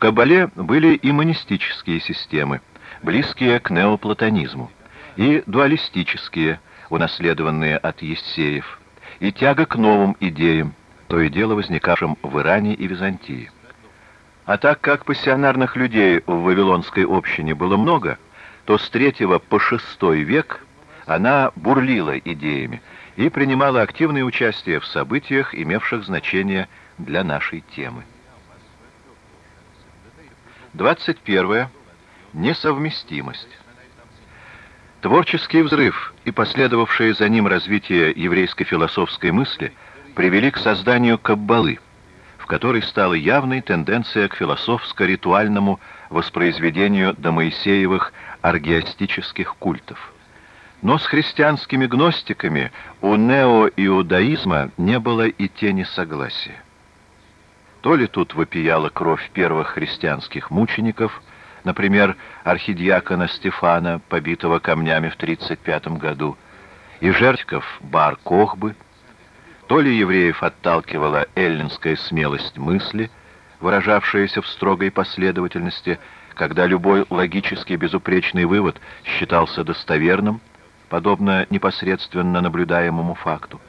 Каббале были и монистические системы, близкие к неоплатонизму, и дуалистические, унаследованные от Ессеев, и тяга к новым идеям, то и дело возникавшим в Иране и Византии. А так как пассионарных людей в Вавилонской общине было много, то с третьего по шестой век она бурлила идеями и принимала активное участие в событиях, имевших значение для нашей темы. 21. Несовместимость. Творческий взрыв и последовавшее за ним развитие еврейской философской мысли привели к созданию каббалы, в которой стала явной тенденция к философско-ритуальному воспроизведению домоисеевых аргиастических культов. Но с христианскими гностиками у неоиудаизма не было и тени согласия. То ли тут вопияла кровь первых христианских мучеников, например, архидиакона Стефана, побитого камнями в 35 году, и жертвков Бар Кохбы, то ли евреев отталкивала эллинская смелость мысли, выражавшаяся в строгой последовательности, когда любой логически безупречный вывод считался достоверным, подобно непосредственно наблюдаемому факту.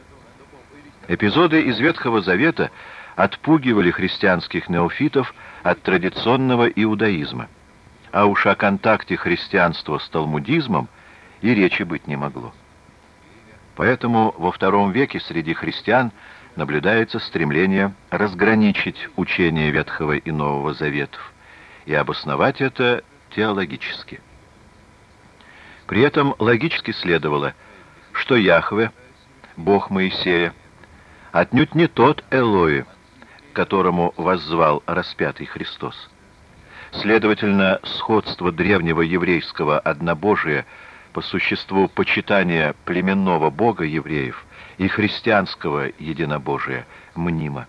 Эпизоды из Ветхого Завета — отпугивали христианских неофитов от традиционного иудаизма. А уж о контакте христианства с талмудизмом и речи быть не могло. Поэтому во втором веке среди христиан наблюдается стремление разграничить учение Ветхого и Нового Заветов и обосновать это теологически. При этом логически следовало, что Яхве, Бог Моисея, отнюдь не тот Элои, которому воззвал распятый Христос. Следовательно, сходство древнего еврейского однобожия по существу почитания племенного бога евреев и христианского единобожия мнимо.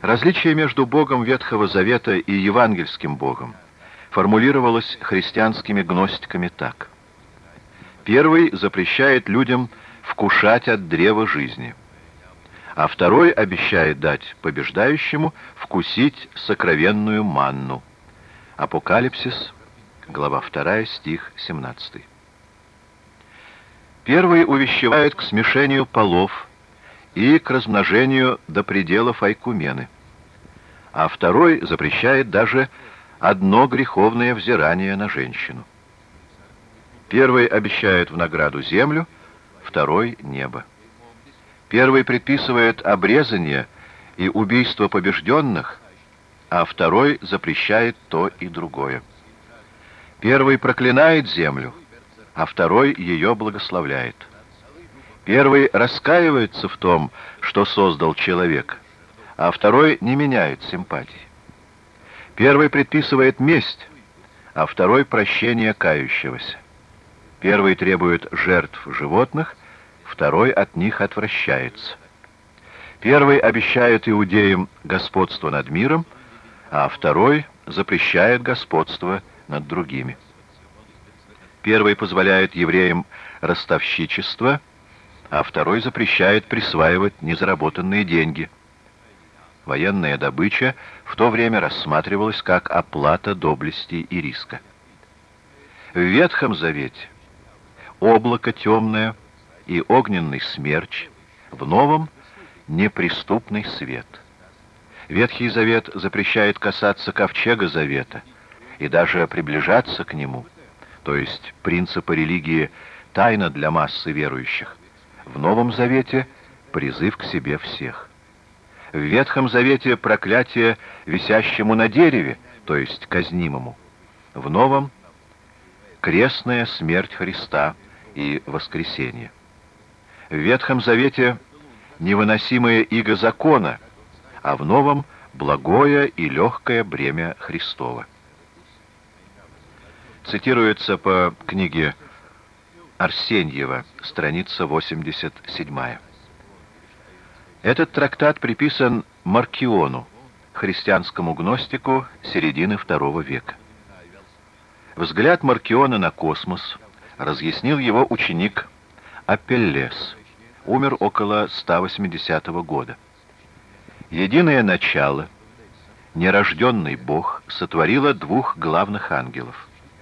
Различие между Богом Ветхого Завета и евангельским Богом формулировалось христианскими гностиками так. Первый запрещает людям вкушать от древа жизни – а второй обещает дать побеждающему вкусить сокровенную манну. Апокалипсис, глава 2, стих 17. Первый увещевает к смешению полов и к размножению до пределов айкумены, а второй запрещает даже одно греховное взирание на женщину. Первый обещает в награду землю, второй — небо. Первый предписывает обрезание и убийство побежденных, а второй запрещает то и другое. Первый проклинает землю, а второй ее благословляет. Первый раскаивается в том, что создал человек, а второй не меняет симпатии. Первый предписывает месть, а второй прощение кающегося. Первый требует жертв животных, второй от них отвращается. Первый обещает иудеям господство над миром, а второй запрещает господство над другими. Первый позволяет евреям ростовщичество, а второй запрещает присваивать незаработанные деньги. Военная добыча в то время рассматривалась как оплата доблести и риска. В Ветхом Завете облако темное – и огненный смерч, в новом — неприступный свет. Ветхий Завет запрещает касаться ковчега Завета и даже приближаться к нему, то есть принципа религии тайна для массы верующих. В Новом Завете — призыв к себе всех. В Ветхом Завете проклятие висящему на дереве, то есть казнимому. В Новом — крестная смерть Христа и воскресение. В Ветхом Завете невыносимое иго закона, а в Новом — благое и легкое бремя Христова. Цитируется по книге Арсеньева, страница 87. Этот трактат приписан Маркиону, христианскому гностику середины II века. Взгляд Маркиона на космос разъяснил его ученик Апеллес умер около 180 года. Единое начало, нерожденный Бог сотворила двух главных ангелов.